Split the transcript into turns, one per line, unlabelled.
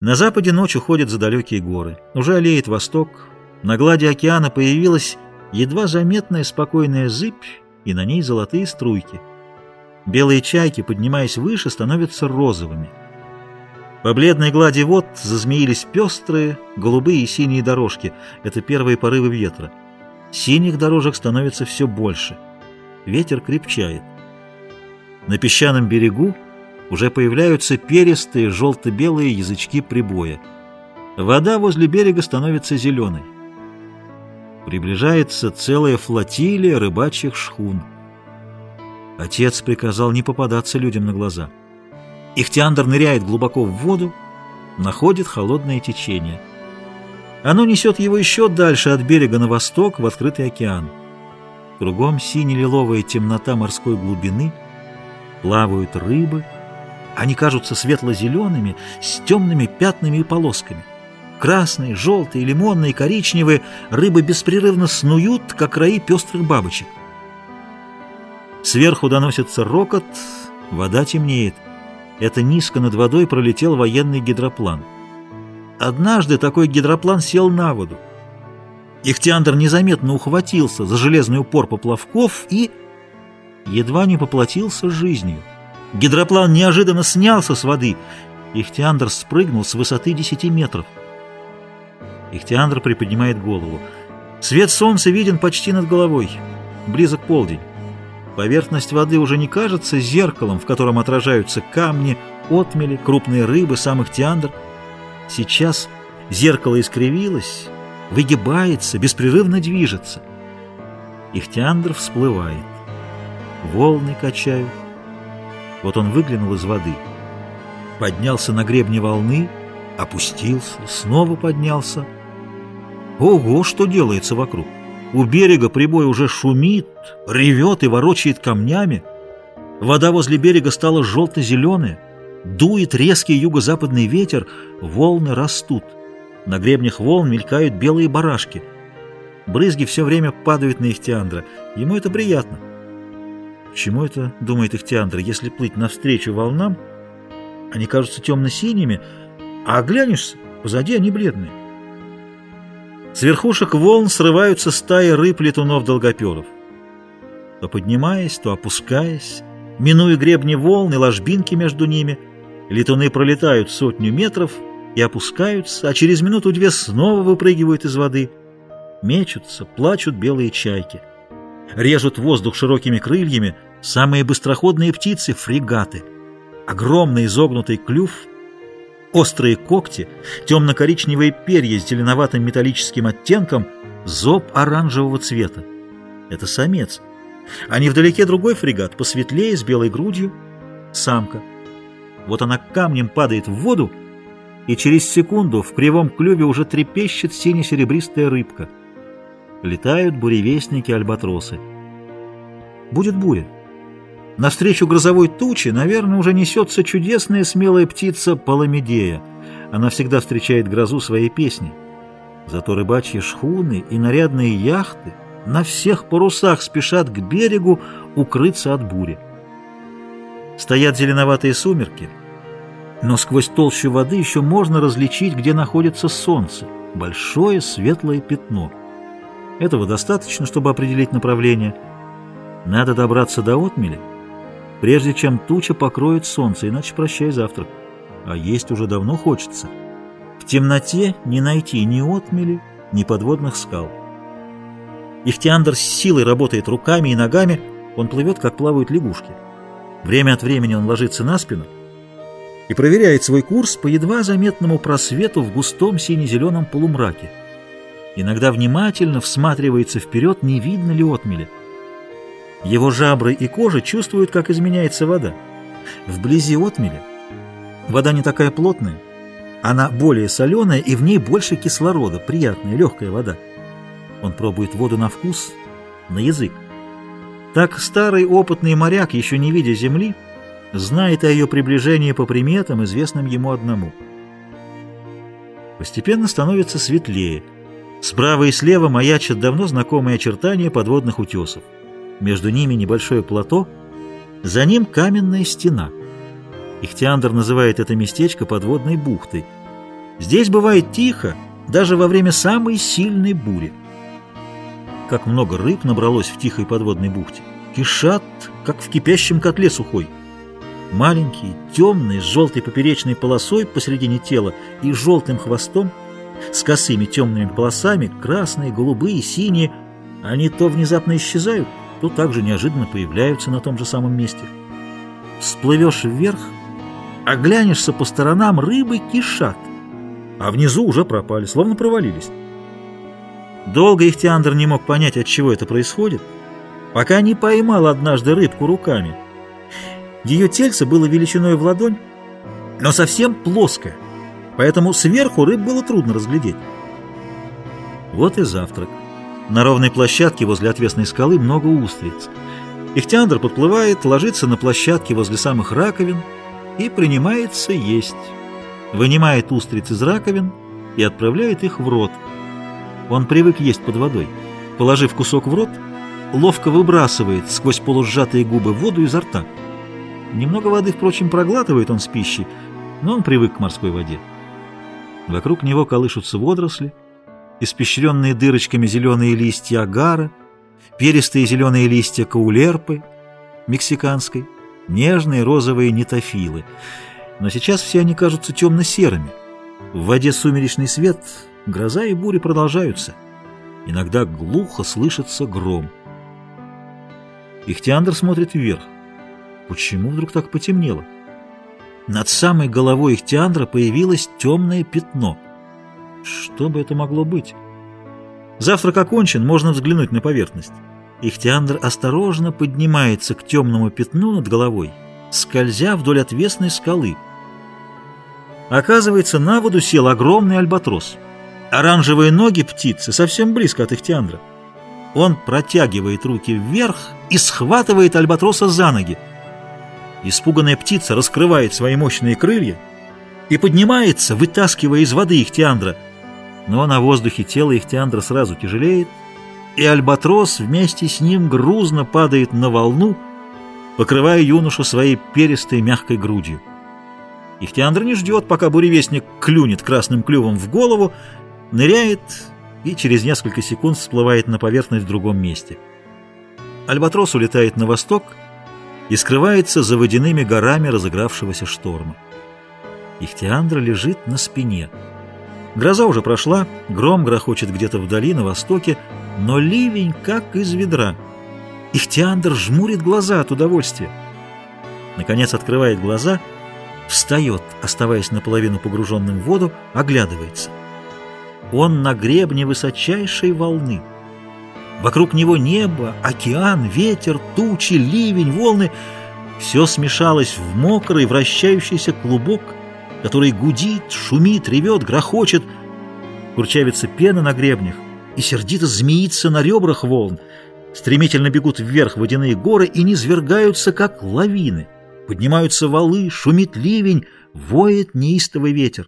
На западе ночь уходит за далекие горы. Уже олеет восток. На глади океана появилась едва заметная спокойная зыбь, и на ней золотые струйки. Белые чайки, поднимаясь выше, становятся розовыми. По бледной глади вод зазмеились пестрые, голубые и синие дорожки. Это первые порывы ветра. Синих дорожек становится все больше. Ветер крепчает. На песчаном берегу уже появляются перистые желто-белые язычки прибоя. Вода возле берега становится зеленой. Приближается целая флотилия рыбачьих шхун. Отец приказал не попадаться людям на глаза. Ихтиандр ныряет глубоко в воду, находит холодное течение. Оно несет его еще дальше от берега на восток в открытый океан. Кругом сине-лиловая темнота морской глубины, плавают рыбы — они кажутся светло-зелеными, с темными пятнами и полосками. Красные, желтые, лимонные, коричневые рыбы беспрерывно снуют, как раи пестрых бабочек. Сверху доносится рокот, вода темнеет. Это низко над водой пролетел военный гидроплан. Однажды такой гидроплан сел на воду. Ихтиандр незаметно ухватился за железный упор поплавков и едва не поплатился жизнью. Гидроплан неожиданно снялся с воды. Ихтиандр спрыгнул с высоты 10 метров. Ихтиандр приподнимает голову. Свет солнца виден почти над головой. Близок полдень. Поверхность воды уже не кажется зеркалом, в котором отражаются камни, отмели, крупные рыбы, сам Ихтиандр. Сейчас зеркало искривилось, выгибается, беспрерывно движется. Ихтиандр всплывает. Волны качают. Вот он выглянул из воды, поднялся на гребне волны, опустился, снова поднялся. Ого, что делается вокруг! У берега прибой уже шумит, ревет и ворочает камнями. Вода возле берега стала желто-зеленая, дует резкий юго-западный ветер, волны растут. На гребнях волн мелькают белые барашки. Брызги все время падают на Ихтиандра. Ему это приятно. Чему это, думает Ихтиандр, если плыть навстречу волнам, они кажутся темно-синими, а оглянешься, позади они бледные. С верхушек волн срываются стаи рыб-летунов-долгоперов. То поднимаясь, то опускаясь, минуя гребни волн и ложбинки между ними, летуны пролетают сотню метров и опускаются, а через минуту-две снова выпрыгивают из воды. Мечутся, плачут белые чайки. Режут воздух широкими крыльями — Самые быстроходные птицы — фрегаты. Огромный изогнутый клюв, острые когти, темно-коричневые перья с зеленоватым металлическим оттенком, зоб оранжевого цвета. Это самец. А невдалеке другой фрегат, посветлее, с белой грудью, самка. Вот она камнем падает в воду, и через секунду в кривом клюве уже трепещет сине-серебристая рыбка. Летают буревестники-альбатросы. Будет буря. Навстречу грозовой туче, наверное, уже несется чудесная смелая птица Паламидея. Она всегда встречает грозу своей песней. Зато рыбачьи шхуны и нарядные яхты на всех парусах спешат к берегу укрыться от бури. Стоят зеленоватые сумерки, но сквозь толщу воды еще можно различить, где находится солнце, большое светлое пятно. Этого достаточно, чтобы определить направление. Надо добраться до отмели, прежде чем туча покроет солнце, иначе прощай завтрак. А есть уже давно хочется. В темноте не найти ни отмели, ни подводных скал. Ихтиандр с силой работает руками и ногами, он плывет, как плавают лягушки. Время от времени он ложится на спину и проверяет свой курс по едва заметному просвету в густом сине-зеленом полумраке. Иногда внимательно всматривается вперед, не видно ли отмели. Его жабры и кожа чувствуют, как изменяется вода. Вблизи отмели вода не такая плотная, она более соленая и в ней больше кислорода, приятная, легкая вода. Он пробует воду на вкус, на язык. Так старый опытный моряк, еще не видя земли, знает о ее приближении по приметам, известным ему одному. Постепенно становится светлее. Справа и слева маячат давно знакомые очертания подводных утесов. Между ними небольшое плато, за ним каменная стена. Ихтиандр называет это местечко подводной бухтой. Здесь бывает тихо, даже во время самой сильной бури. Как много рыб набралось в тихой подводной бухте. Кишат, как в кипящем котле сухой. Маленькие, темные, с желтой поперечной полосой посередине тела и желтым хвостом, с косыми темными полосами, красные, голубые, синие, они то внезапно исчезают, то также неожиданно появляются на том же самом месте. Всплывешь вверх, оглянешься по сторонам, рыбы кишат, а внизу уже пропали, словно провалились. Долго Ихтиандр не мог понять, от чего это происходит, пока не поймал однажды рыбку руками. Ее тельце было величиной в ладонь, но совсем плоское, поэтому сверху рыб было трудно разглядеть. Вот и завтрак. На ровной площадке возле отвесной скалы много устриц. Ихтиандр подплывает, ложится на площадке возле самых раковин и принимается есть. Вынимает устриц из раковин и отправляет их в рот. Он привык есть под водой. Положив кусок в рот, ловко выбрасывает сквозь полусжатые губы воду изо рта. Немного воды, впрочем, проглатывает он с пищей, но он привык к морской воде. Вокруг него колышутся водоросли, испещренные дырочками зеленые листья агара, перистые зеленые листья каулерпы мексиканской, нежные розовые нитофилы. Но сейчас все они кажутся темно-серыми. В воде сумеречный свет, гроза и бури продолжаются. Иногда глухо слышится гром. Ихтиандр смотрит вверх. Почему вдруг так потемнело? Над самой головой Ихтиандра появилось темное пятно — что бы это могло быть? Завтрак окончен, можно взглянуть на поверхность. Ихтиандр осторожно поднимается к темному пятну над головой, скользя вдоль отвесной скалы. Оказывается, на воду сел огромный альбатрос. Оранжевые ноги птицы совсем близко от Ихтиандра. Он протягивает руки вверх и схватывает альбатроса за ноги. Испуганная птица раскрывает свои мощные крылья и поднимается, вытаскивая из воды Ихтиандра – но на воздухе тело Ихтиандра сразу тяжелеет, и альбатрос вместе с ним грузно падает на волну, покрывая юношу своей перистой мягкой грудью. Ихтиандр не ждет, пока буревестник клюнет красным клювом в голову, ныряет и через несколько секунд всплывает на поверхность в другом месте. Альбатрос улетает на восток и скрывается за водяными горами разыгравшегося шторма. Ихтиандра лежит на спине — Гроза уже прошла, гром грохочет где-то вдали, на востоке, но ливень как из ведра. Ихтиандр жмурит глаза от удовольствия. Наконец открывает глаза, встает, оставаясь наполовину погруженным в воду, оглядывается. Он на гребне высочайшей волны. Вокруг него небо, океан, ветер, тучи, ливень, волны. Все смешалось в мокрый вращающийся клубок — который гудит, шумит, ревет, грохочет. Курчавится пена на гребнях и сердито змеится на ребрах волн. Стремительно бегут вверх водяные горы и низвергаются, как лавины. Поднимаются валы, шумит ливень, воет неистовый ветер.